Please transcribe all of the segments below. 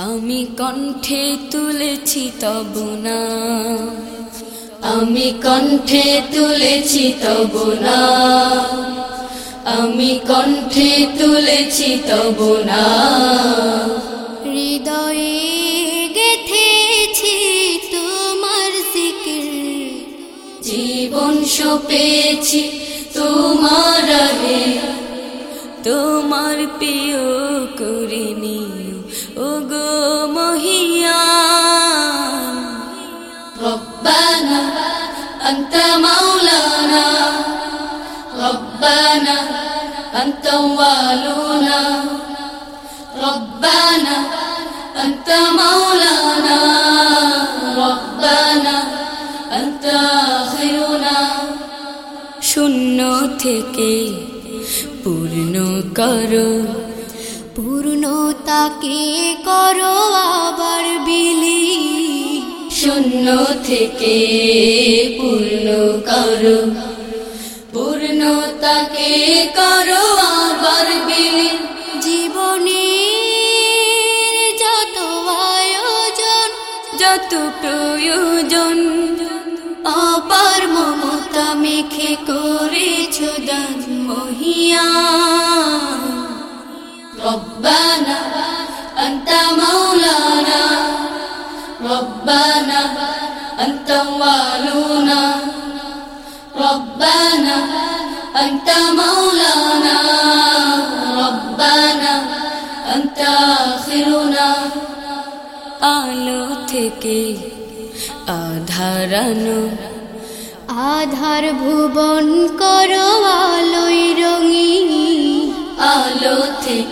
আমি কণ্ঠে তুলেছি তব না। আমি কণ্ঠে তুলেছি তব না। আমি কণ্ঠে তুলেছি তব না। হৃদয়ে গেথেছি তোমার জিকির। জীবন সপেছি তোমার তোমার প্রিয় করে নিও ও গো মহিয়ান ربنا أنت مولانا ربنا أنت والونا ربنا أنت مولانا ربنا أنت آخرنا শূন্য থেকে পূর্ণ করো পূর্ণতাকে করো আবার বিলি। শূন্য থেকে পূর্ণ করো। পূর্ণতাকে করো আবার বিলীন জীবনে যত আয়োজন যত প্রয়োজন, অপার মমতা মেখে করেছ দান মহিয়া ربنا أنت مولانا ربنا أنت والونا ربنا أنت مولانا ربنا أنت آخرنا আলো থেকে আধারানো আধার ভুবন করো আলোয় রঙিন আলো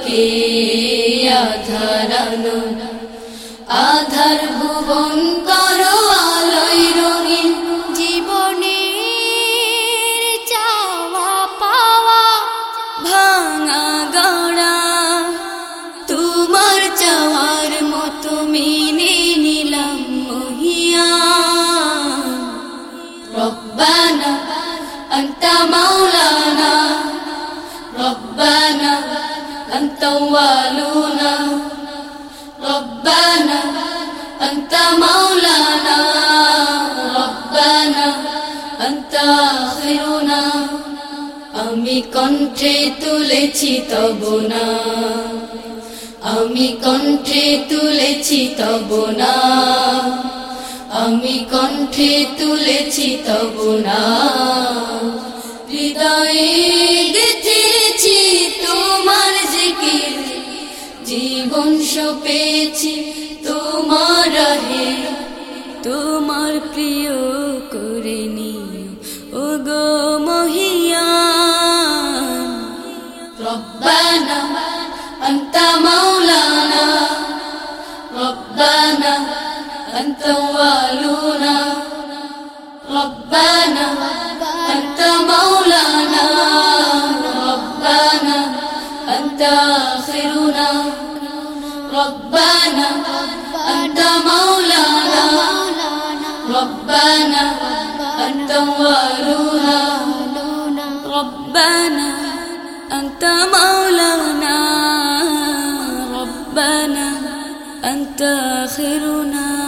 থেকে আধারানো আধার ভুবন أنت والونا ربنا أنت مولانا ربنا أنت آخرنا আমি কণ্ঠে তুলেছি তব না আমি কণ্ঠে তুলেছি তব না আমি কণ্ঠে তুলেছি তব না হৃদয়ে জীবন সপেছি তোমার হে তোমার প্রিয় করে নিও। ও গো মহিয়ান রব্বানা, আন্তা মাওলানা। রব্বানা, আন্তা ওয়ালুনা। রব্বানা, আন্তা ربنا أنت والونا ربنا أنت مولانا. ربنا أنت آخرنا